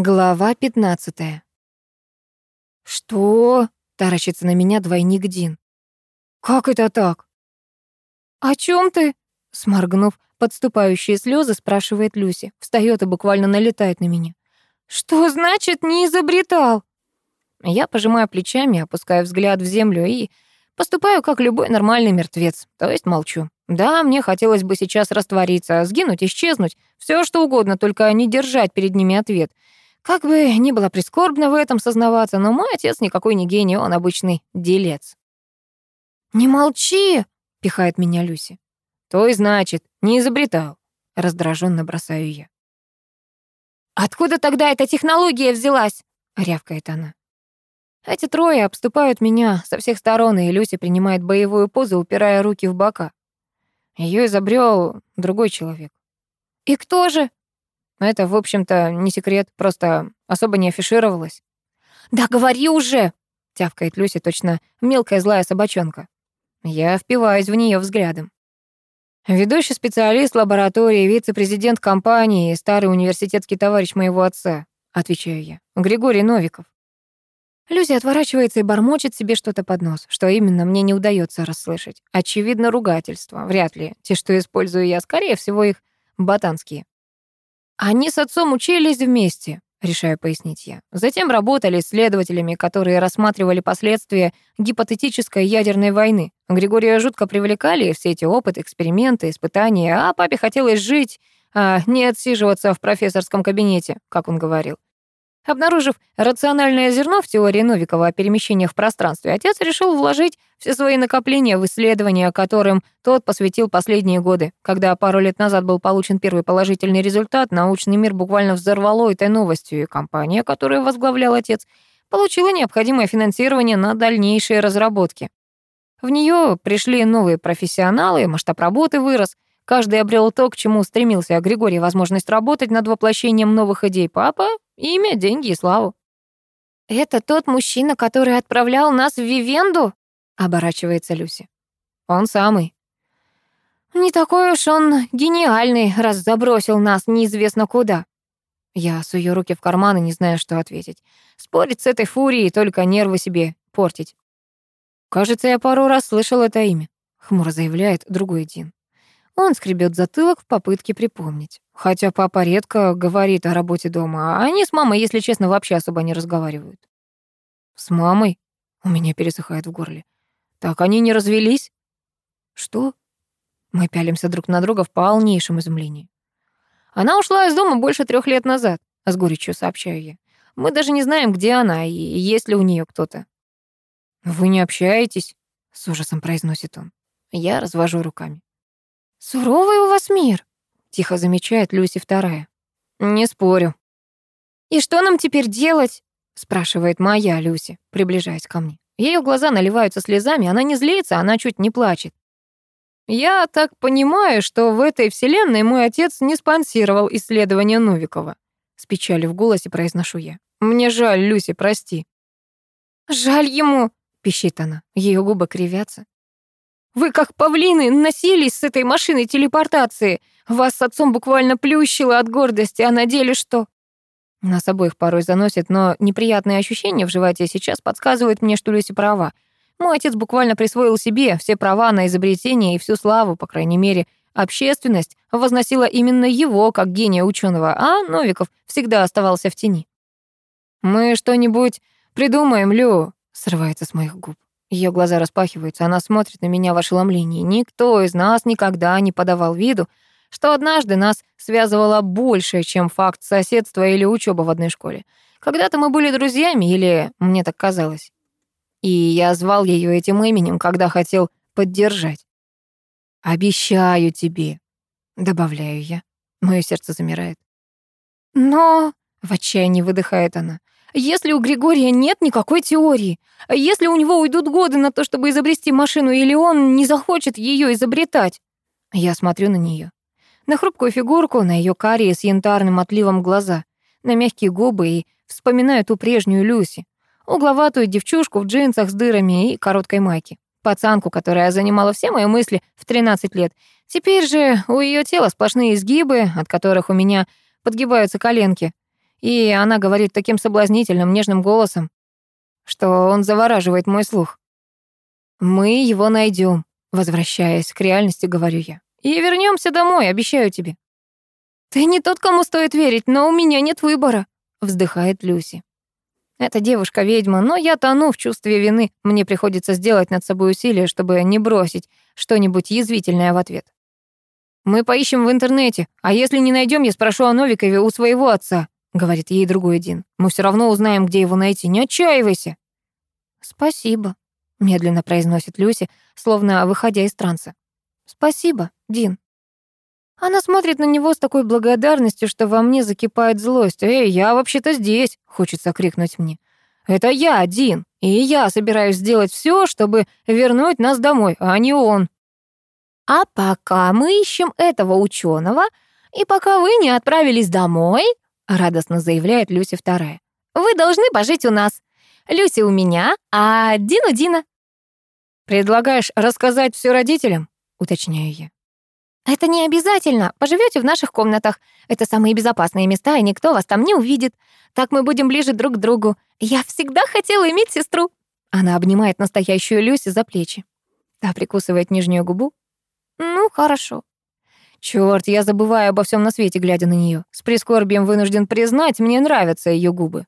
Глава 15. «Что?» — таращится на меня двойник Дин. «Как это так?» «О чем ты?» — сморгнув подступающие слезы, спрашивает Люси. Встает и буквально налетает на меня. «Что значит не изобретал?» Я пожимаю плечами, опускаю взгляд в землю и поступаю как любой нормальный мертвец, то есть молчу. Да, мне хотелось бы сейчас раствориться, сгинуть, исчезнуть, все что угодно, только не держать перед ними ответ — как бы ни было прискорбно в этом сознаваться, но мой отец никакой не гений, он обычный делец. «Не молчи!» — пихает меня Люси. «То и значит, не изобретал», — раздраженно бросаю я. «Откуда тогда эта технология взялась?» — рявкает она. Эти трое обступают меня со всех сторон, и Люси принимает боевую позу, упирая руки в бока. Ее изобрел другой человек. «И кто же?» Это, в общем-то, не секрет, просто особо не афишировалось. «Да говори уже!» — тявкает Люси, точно мелкая злая собачонка. Я впиваюсь в нее взглядом. Ведущий специалист лаборатории, вице-президент компании, старый университетский товарищ моего отца, отвечаю я. Григорий Новиков. Люся отворачивается и бормочет себе что-то под нос, что именно мне не удается расслышать. Очевидно, ругательство. Вряд ли. Те, что использую я, скорее всего, их ботанские. Они с отцом учились вместе, решаю пояснить я. Затем работали исследователями, которые рассматривали последствия гипотетической ядерной войны. Григория жутко привлекали все эти опыты, эксперименты, испытания, а папе хотелось жить, а не отсиживаться в профессорском кабинете, как он говорил. Обнаружив рациональное зерно в теории Новикова о перемещениях в пространстве, отец решил вложить все свои накопления в исследования, которым тот посвятил последние годы. Когда пару лет назад был получен первый положительный результат, научный мир буквально взорвало этой новостью, и компания, которую возглавлял отец, получила необходимое финансирование на дальнейшие разработки. В нее пришли новые профессионалы, масштаб работы вырос — Каждый обрел то, к чему стремился, а Григорий — возможность работать над воплощением новых идей. Папа — имя, деньги и славу. «Это тот мужчина, который отправлял нас в Вивенду?» — оборачивается Люси. «Он самый». «Не такой уж он гениальный, раз забросил нас неизвестно куда». Я сую руки в карманы, не зная, что ответить. Спорить с этой фурией, только нервы себе портить. «Кажется, я пару раз слышал это имя», — хмуро заявляет другой Дин. Он скребет затылок в попытке припомнить. Хотя папа редко говорит о работе дома, а они с мамой, если честно, вообще особо не разговаривают. «С мамой?» — у меня пересыхает в горле. «Так они не развелись?» «Что?» Мы пялимся друг на друга в полнейшем изумлении. «Она ушла из дома больше трех лет назад», — с горечью сообщаю я. «Мы даже не знаем, где она и есть ли у нее кто-то». «Вы не общаетесь?» — с ужасом произносит он. Я развожу руками. «Суровый у вас мир», — тихо замечает Люси вторая. «Не спорю». «И что нам теперь делать?» — спрашивает моя Люси, приближаясь ко мне. Ее глаза наливаются слезами, она не злится, она чуть не плачет. «Я так понимаю, что в этой вселенной мой отец не спонсировал исследования Новикова», — с печалью в голосе произношу я. «Мне жаль, Люси, прости». «Жаль ему», — пищит она, ее губы кривятся. Вы, как павлины, носились с этой машиной телепортации. Вас с отцом буквально плющило от гордости, а на деле что? Нас обоих порой заносит, но неприятные ощущения в животе сейчас подсказывают мне, что Люси права. Мой отец буквально присвоил себе все права на изобретение и всю славу, по крайней мере, общественность возносила именно его как гения ученого, а Новиков всегда оставался в тени. «Мы что-нибудь придумаем, Лю», — срывается с моих губ. Ее глаза распахиваются, она смотрит на меня в ошеломлении. Никто из нас никогда не подавал виду, что однажды нас связывало больше, чем факт соседства или учеба в одной школе. Когда-то мы были друзьями, или мне так казалось. И я звал ее этим именем, когда хотел поддержать. «Обещаю тебе», — добавляю я. Мое сердце замирает. «Но...» — в отчаянии выдыхает она. Если у Григория нет никакой теории, если у него уйдут годы на то, чтобы изобрести машину, или он не захочет ее изобретать. Я смотрю на нее, на хрупкую фигурку, на ее карие с янтарным отливом глаза, на мягкие губы и вспоминаю ту прежнюю Люси, угловатую девчушку в джинсах с дырами и короткой майке, пацанку, которая занимала все мои мысли в 13 лет. Теперь же у ее тела сплошные изгибы, от которых у меня подгибаются коленки. И она говорит таким соблазнительным, нежным голосом, что он завораживает мой слух. «Мы его найдем», возвращаясь к реальности, говорю я. «И вернемся домой, обещаю тебе». «Ты не тот, кому стоит верить, но у меня нет выбора», вздыхает Люси. Эта девушка ведьма, но я тону в чувстве вины. Мне приходится сделать над собой усилие, чтобы не бросить что-нибудь язвительное в ответ. Мы поищем в интернете, а если не найдем, я спрошу о Новикове у своего отца, говорит ей другой Дин. Мы все равно узнаем, где его найти. Не отчаивайся. Спасибо, медленно произносит Люси, словно выходя из транса. Спасибо, Дин. Она смотрит на него с такой благодарностью, что во мне закипает злость. «Эй, я вообще-то здесь!» — хочется крикнуть мне. «Это я один, и я собираюсь сделать все, чтобы вернуть нас домой, а не он». «А пока мы ищем этого ученого, и пока вы не отправились домой», — радостно заявляет Люси вторая, «вы должны пожить у нас. Люси у меня, а Дин у Дина». «Предлагаешь рассказать все родителям?» — уточняю я. «Это не обязательно. Поживете в наших комнатах. Это самые безопасные места, и никто вас там не увидит. Так мы будем ближе друг к другу. Я всегда хотела иметь сестру». Она обнимает настоящую Люси за плечи. Та прикусывает нижнюю губу. «Ну, хорошо». Чёрт, я забываю обо всем на свете, глядя на нее. С прискорбием вынужден признать, мне нравятся ее губы.